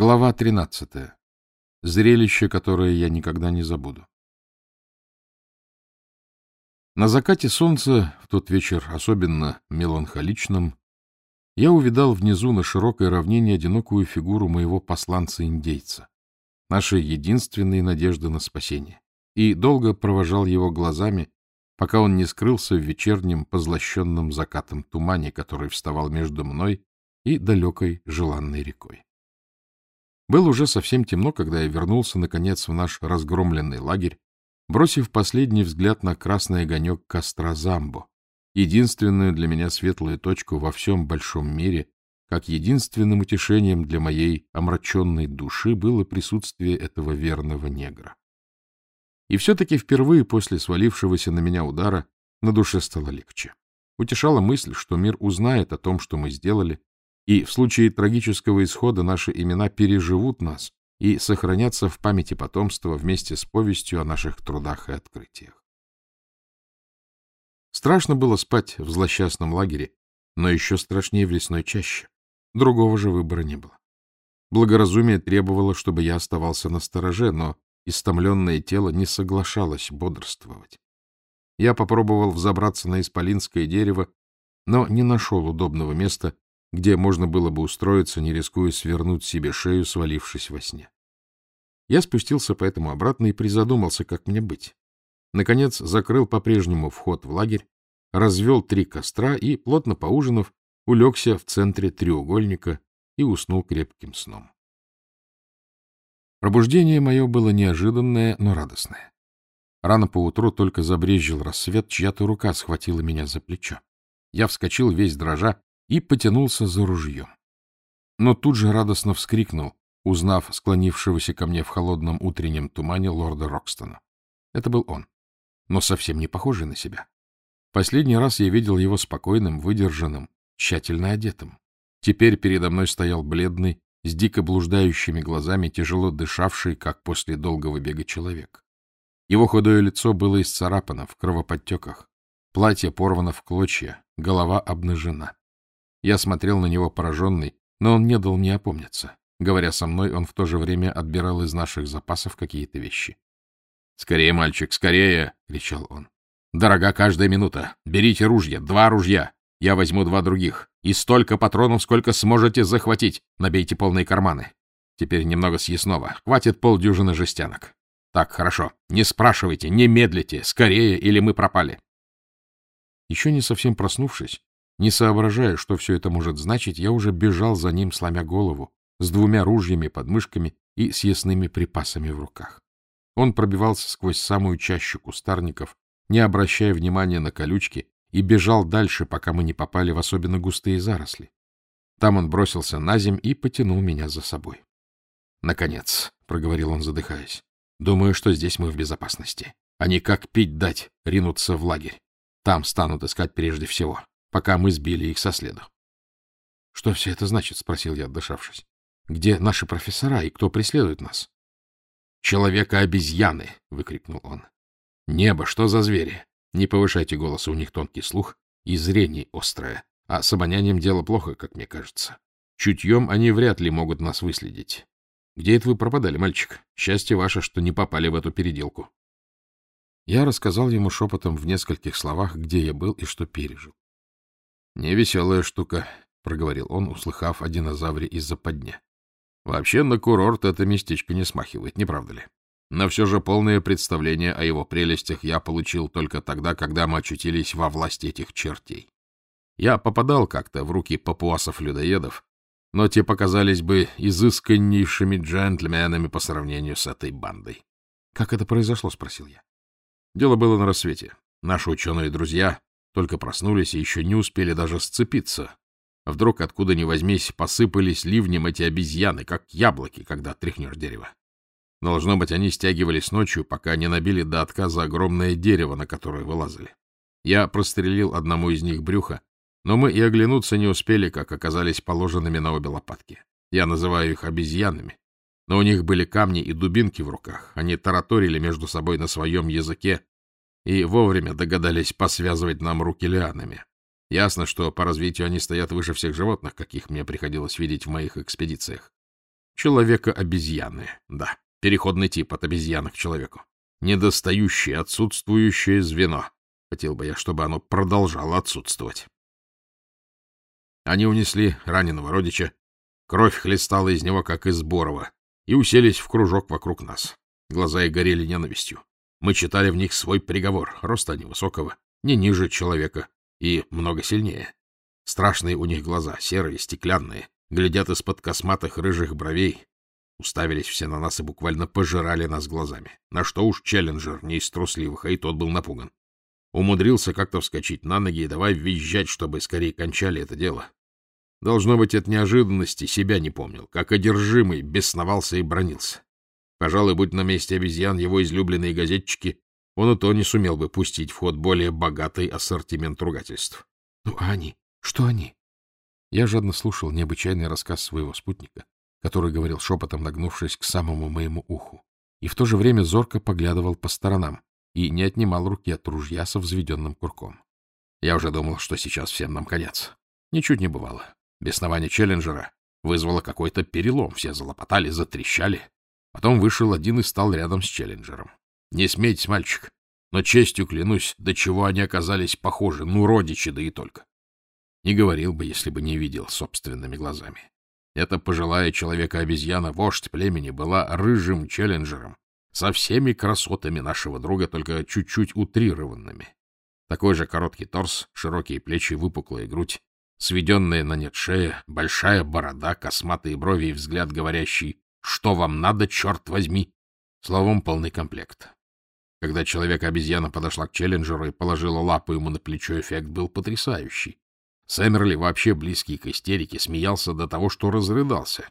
Глава 13. Зрелище, которое я никогда не забуду. На закате солнца, в тот вечер особенно меланхоличным, я увидал внизу на широкой равнине одинокую фигуру моего посланца-индейца, нашей единственной надежды на спасение, и долго провожал его глазами, пока он не скрылся в вечернем позлощенном закатом тумане, который вставал между мной и далекой желанной рекой. Было уже совсем темно, когда я вернулся, наконец, в наш разгромленный лагерь, бросив последний взгляд на красный огонек костра Замбо, единственную для меня светлую точку во всем большом мире, как единственным утешением для моей омраченной души было присутствие этого верного негра. И все-таки впервые после свалившегося на меня удара на душе стало легче. Утешала мысль, что мир узнает о том, что мы сделали, и в случае трагического исхода наши имена переживут нас и сохранятся в памяти потомства вместе с повестью о наших трудах и открытиях. Страшно было спать в злосчастном лагере, но еще страшнее в лесной чаще. Другого же выбора не было. Благоразумие требовало, чтобы я оставался на стороже, но истомленное тело не соглашалось бодрствовать. Я попробовал взобраться на исполинское дерево, но не нашел удобного места где можно было бы устроиться, не рискуя свернуть себе шею, свалившись во сне. Я спустился поэтому обратно и призадумался, как мне быть. Наконец закрыл по-прежнему вход в лагерь, развел три костра и, плотно поужинав, улегся в центре треугольника и уснул крепким сном. Пробуждение мое было неожиданное, но радостное. Рано поутру только забрезжил рассвет, чья-то рука схватила меня за плечо. Я вскочил весь дрожа и потянулся за ружьем. Но тут же радостно вскрикнул, узнав склонившегося ко мне в холодном утреннем тумане лорда Рокстона. Это был он, но совсем не похожий на себя. Последний раз я видел его спокойным, выдержанным, тщательно одетым. Теперь передо мной стоял бледный, с дико блуждающими глазами, тяжело дышавший, как после долгого бега человек. Его худое лицо было исцарапано в кровоподтеках, платье порвано в клочья, голова обнажена. Я смотрел на него пораженный, но он не дал мне опомниться. Говоря со мной, он в то же время отбирал из наших запасов какие-то вещи. — Скорее, мальчик, скорее! — кричал он. — Дорога каждая минута. Берите ружья, два ружья. Я возьму два других. И столько патронов, сколько сможете захватить. Набейте полные карманы. Теперь немного съестного. Хватит полдюжины жестянок. Так, хорошо. Не спрашивайте, не медлите. Скорее, или мы пропали. Еще не совсем проснувшись, не соображая, что все это может значить, я уже бежал за ним, сломя голову, с двумя ружьями под мышками и с ясными припасами в руках. Он пробивался сквозь самую чащу кустарников, не обращая внимания на колючки, и бежал дальше, пока мы не попали в особенно густые заросли. Там он бросился на земь и потянул меня за собой. — Наконец, — проговорил он, задыхаясь, — думаю, что здесь мы в безопасности. Они как пить дать ринутся в лагерь. Там станут искать прежде всего пока мы сбили их со следа. — Что все это значит? — спросил я, отдышавшись. — Где наши профессора и кто преследует нас? — Человека-обезьяны! — выкрикнул он. — Небо, что за звери? Не повышайте голоса, у них тонкий слух и зрение острое, а с обонянием дело плохо, как мне кажется. Чутьем они вряд ли могут нас выследить. Где это вы пропадали, мальчик? Счастье ваше, что не попали в эту переделку. Я рассказал ему шепотом в нескольких словах, где я был и что пережил. Невеселая штука, — проговорил он, услыхав о динозавре из-за подня. Вообще на курорт это местечко не смахивает, не правда ли? Но все же полное представление о его прелестях я получил только тогда, когда мы очутились во власти этих чертей. Я попадал как-то в руки папуасов-людоедов, но те показались бы изысканнейшими джентльменами по сравнению с этой бандой. — Как это произошло? — спросил я. Дело было на рассвете. Наши ученые-друзья только проснулись и еще не успели даже сцепиться. Вдруг, откуда ни возьмись, посыпались ливнем эти обезьяны, как яблоки, когда тряхнешь дерево. Должно быть, они стягивались ночью, пока не набили до отказа огромное дерево, на которое вылазили. Я прострелил одному из них брюхо, но мы и оглянуться не успели, как оказались положенными на обе лопатки. Я называю их обезьянами. Но у них были камни и дубинки в руках. Они тараторили между собой на своем языке, и вовремя догадались посвязывать нам руки лианами. Ясно, что по развитию они стоят выше всех животных, каких мне приходилось видеть в моих экспедициях. Человека-обезьяны, да. Переходный тип от обезьяны к человеку. Недостающее, отсутствующее звено. Хотел бы я, чтобы оно продолжало отсутствовать. Они унесли раненого родича. Кровь хлестала из него, как из Борова, и уселись в кружок вокруг нас. Глаза их горели ненавистью. Мы читали в них свой приговор, роста невысокого, не ниже человека и много сильнее. Страшные у них глаза, серые, стеклянные, глядят из-под косматых рыжих бровей. Уставились все на нас и буквально пожирали нас глазами. На что уж челленджер не из трусливых, а и тот был напуган. Умудрился как-то вскочить на ноги и давай визжать, чтобы скорее кончали это дело. Должно быть, от неожиданности себя не помнил, как одержимый бесновался и бронился. Пожалуй, будь на месте обезьян его излюбленные газетчики, он и то не сумел бы пустить в ход более богатый ассортимент ругательств. Ну, а они? Что они? Я жадно слушал необычайный рассказ своего спутника, который говорил шепотом, нагнувшись к самому моему уху, и в то же время зорко поглядывал по сторонам и не отнимал руки от ружья со взведенным курком. Я уже думал, что сейчас всем нам конец. Ничуть не бывало. Беснование Челленджера вызвало какой-то перелом. Все залопотали, затрещали. Потом вышел один и стал рядом с Челленджером. Не смейтесь, мальчик, но честью клянусь, до чего они оказались похожи, ну, родичи, да и только. Не говорил бы, если бы не видел собственными глазами. Эта пожилая человека-обезьяна, вождь племени, была рыжим челленджером, со всеми красотами нашего друга, только чуть-чуть утрированными. Такой же короткий торс, широкие плечи, выпуклая грудь, сведенная на нет шея, большая борода, косматые брови и взгляд, говорящий «Что вам надо, черт возьми?» Словом, полный комплект. Когда человек-обезьяна подошла к Челленджеру и положила лапу ему на плечо, эффект был потрясающий. Сэмерли, вообще близкий к истерике, смеялся до того, что разрыдался.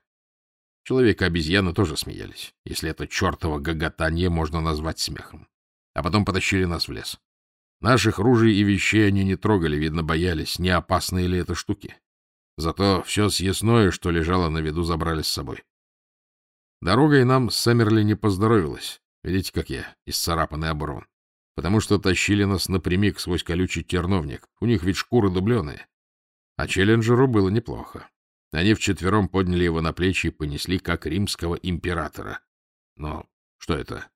Человек-обезьяны тоже смеялись, если это чертово гоготанье можно назвать смехом. А потом потащили нас в лес. Наших ружей и вещей они не трогали, видно, боялись, не опасные ли это штуки. Зато все съестное, что лежало на виду, забрали с собой. Дорогой нам с Сэмерли не поздоровилось. Видите, как я, исцарапанный оборван. Потому что тащили нас напрямик сквозь колючий терновник. У них ведь шкуры дубленые. А Челленджеру было неплохо. Они вчетвером подняли его на плечи и понесли, как римского императора. Но что это?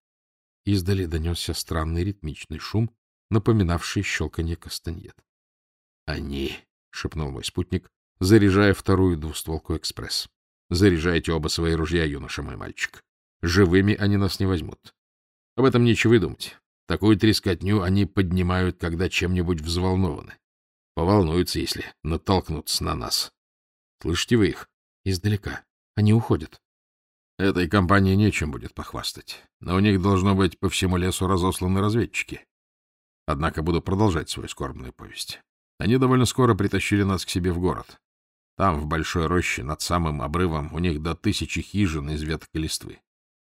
Издали донесся странный ритмичный шум, напоминавший щелканье кастаньет. — Они, — шепнул мой спутник, заряжая вторую двустволку «Экспресс». — Заряжайте оба свои ружья, юноша мой мальчик. Живыми они нас не возьмут. Об этом нечего и думать. Такую трескотню они поднимают, когда чем-нибудь взволнованы. Поволнуются, если натолкнутся на нас. Слышите вы их? Издалека. Они уходят. Этой компании нечем будет похвастать, но у них должно быть по всему лесу разосланы разведчики. Однако буду продолжать свою скорбную повесть. Они довольно скоро притащили нас к себе в город. Там, в большой роще, над самым обрывом, у них до тысячи хижин из веток и листвы.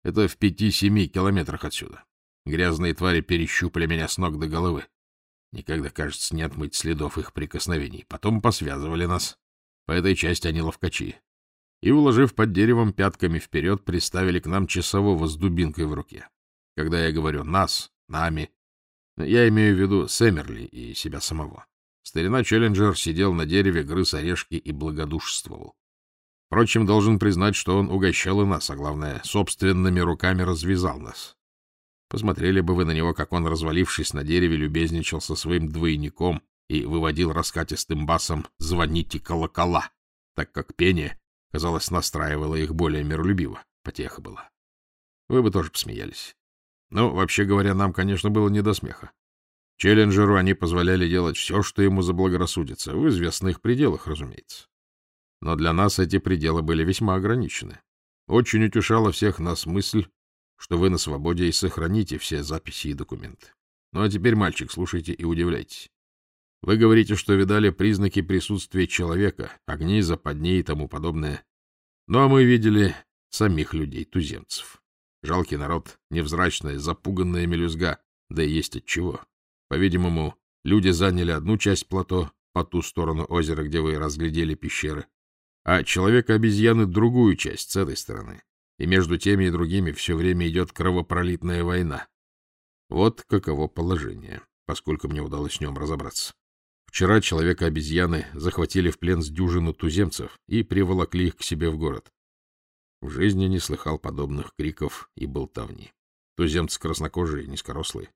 Это в пяти-семи километрах отсюда. Грязные твари перещупали меня с ног до головы. Никогда, кажется, не отмыть следов их прикосновений. Потом посвязывали нас. По этой части они ловкачи. И, уложив под деревом пятками вперед, приставили к нам часового с дубинкой в руке. Когда я говорю «нас», «нами», я имею в виду Сэмерли и себя самого. Старина Челленджер сидел на дереве, грыз орешки и благодушествовал. Впрочем, должен признать, что он угощал и нас, а главное, собственными руками развязал нас. Посмотрели бы вы на него, как он, развалившись на дереве, любезничал со своим двойником и выводил раскатистым басом «звоните колокола», так как пение, казалось, настраивало их более миролюбиво, потеха была. Вы бы тоже посмеялись. Но, вообще говоря, нам, конечно, было не до смеха. Челленджеру они позволяли делать все, что ему заблагорассудится, в известных пределах, разумеется. Но для нас эти пределы были весьма ограничены. Очень утешала всех нас мысль, что вы на свободе и сохраните все записи и документы. Ну а теперь, мальчик, слушайте и удивляйтесь. Вы говорите, что видали признаки присутствия человека, огни, западни и тому подобное. Ну а мы видели самих людей, туземцев. Жалкий народ, невзрачная, запуганная мелюзга, да и есть от чего. По-видимому, люди заняли одну часть плато, по ту сторону озера, где вы разглядели пещеры, а человека-обезьяны — другую часть, с этой стороны и между теми и другими все время идет кровопролитная война. Вот каково положение, поскольку мне удалось с нем разобраться. Вчера человека-обезьяны захватили в плен с дюжину туземцев и приволокли их к себе в город. В жизни не слыхал подобных криков и болтовни. Туземцы краснокожие, низкорослые.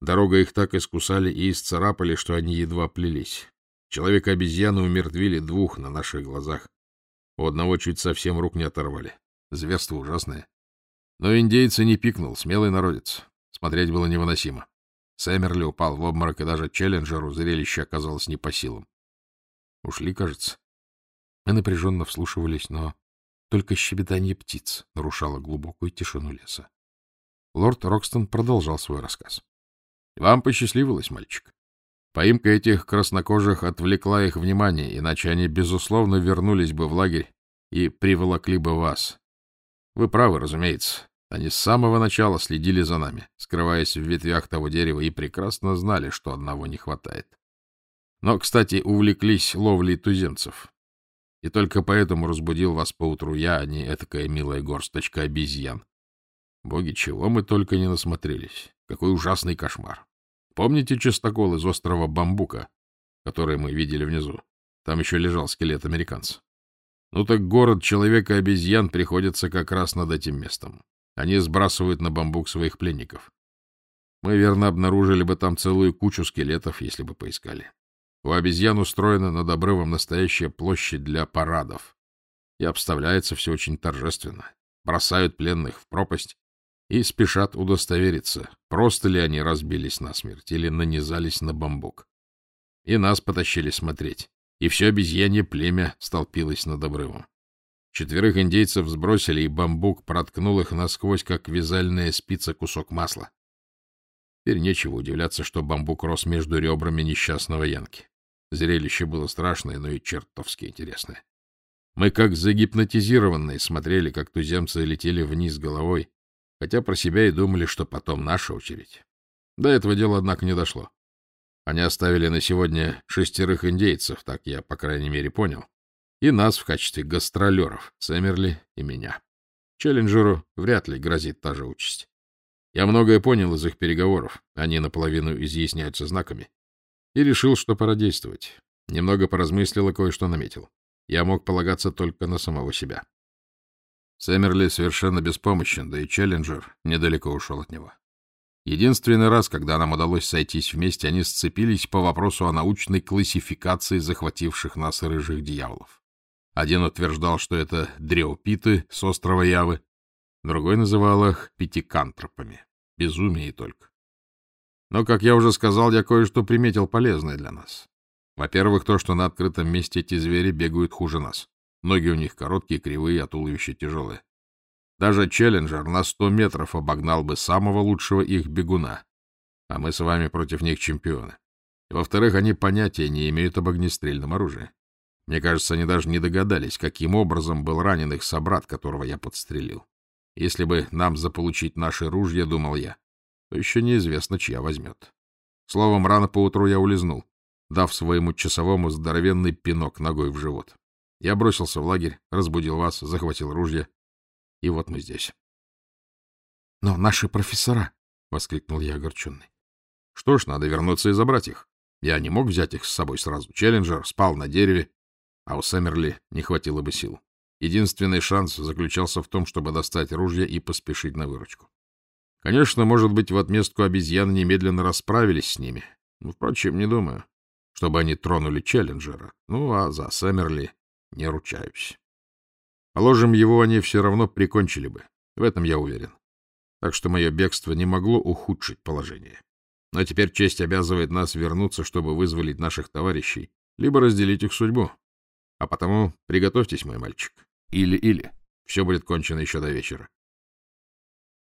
Дорога их так искусали и исцарапали, что они едва плелись. Человека-обезьяны умертвили двух на наших глазах. У одного чуть совсем рук не оторвали. Зверство ужасное. Но индейцы не пикнул, смелый народец. Смотреть было невыносимо. Сэмерли упал в обморок, и даже Челленджеру зрелище оказалось не по силам. Ушли, кажется. Мы напряженно вслушивались, но только щебетание птиц нарушало глубокую тишину леса. Лорд Рокстон продолжал свой рассказ. — Вам посчастливилось, мальчик. Поимка этих краснокожих отвлекла их внимание, иначе они, безусловно, вернулись бы в лагерь и приволокли бы вас. Вы правы, разумеется. Они с самого начала следили за нами, скрываясь в ветвях того дерева, и прекрасно знали, что одного не хватает. Но, кстати, увлеклись ловлей туземцев. И только поэтому разбудил вас поутру я, а не этакая милая горсточка обезьян. Боги, чего мы только не насмотрелись. Какой ужасный кошмар. Помните частокол из острова Бамбука, который мы видели внизу? Там еще лежал скелет американца. Ну так город человека-обезьян приходится как раз над этим местом. Они сбрасывают на бамбук своих пленников. Мы, верно, обнаружили бы там целую кучу скелетов, если бы поискали. У обезьян устроена над обрывом настоящая площадь для парадов. И обставляется все очень торжественно. Бросают пленных в пропасть и спешат удостовериться, просто ли они разбились насмерть или нанизались на бамбук. И нас потащили смотреть, и все обезьянье племя столпилось над обрывом. Четверых индейцев сбросили, и бамбук проткнул их насквозь, как вязальная спица кусок масла. Теперь нечего удивляться, что бамбук рос между ребрами несчастного Янки. Зрелище было страшное, но и чертовски интересное. Мы, как загипнотизированные, смотрели, как туземцы летели вниз головой, хотя про себя и думали, что потом наша очередь. До этого дела, однако, не дошло. Они оставили на сегодня шестерых индейцев, так я, по крайней мере, понял, и нас в качестве гастролеров, Сэмерли и меня. Челленджеру вряд ли грозит та же участь. Я многое понял из их переговоров, они наполовину изъясняются знаками, и решил, что пора действовать. Немного поразмыслил и кое-что наметил. Я мог полагаться только на самого себя. Сэмерли совершенно беспомощен, да и Челленджер недалеко ушел от него. Единственный раз, когда нам удалось сойтись вместе, они сцепились по вопросу о научной классификации захвативших нас рыжих дьяволов. Один утверждал, что это дреопиты с острова Явы, другой называл их пятикантропами. Безумие только. Но, как я уже сказал, я кое-что приметил полезное для нас. Во-первых, то, что на открытом месте эти звери бегают хуже нас. Ноги у них короткие, кривые, а туловище тяжелое. Даже Челленджер на сто метров обогнал бы самого лучшего их бегуна. А мы с вами против них чемпионы. Во-вторых, они понятия не имеют об огнестрельном оружии. Мне кажется, они даже не догадались, каким образом был ранен их собрат, которого я подстрелил. Если бы нам заполучить наши ружья, думал я, то еще неизвестно, чья возьмет. Словом, рано поутру я улизнул, дав своему часовому здоровенный пинок ногой в живот. Я бросился в лагерь, разбудил вас, захватил ружье, и вот мы здесь. — Но наши профессора! — воскликнул я огорченный. — Что ж, надо вернуться и забрать их. Я не мог взять их с собой сразу. Челленджер спал на дереве, а у Сэмерли не хватило бы сил. Единственный шанс заключался в том, чтобы достать ружье и поспешить на выручку. Конечно, может быть, в отместку обезьян немедленно расправились с ними. Но, впрочем, не думаю, чтобы они тронули Челленджера. Ну, а за Сэмерли не ручаюсь. Положим, его они все равно прикончили бы. В этом я уверен. Так что мое бегство не могло ухудшить положение. Но теперь честь обязывает нас вернуться, чтобы вызволить наших товарищей, либо разделить их судьбу. А потому приготовьтесь, мой мальчик. Или-или. Все будет кончено еще до вечера.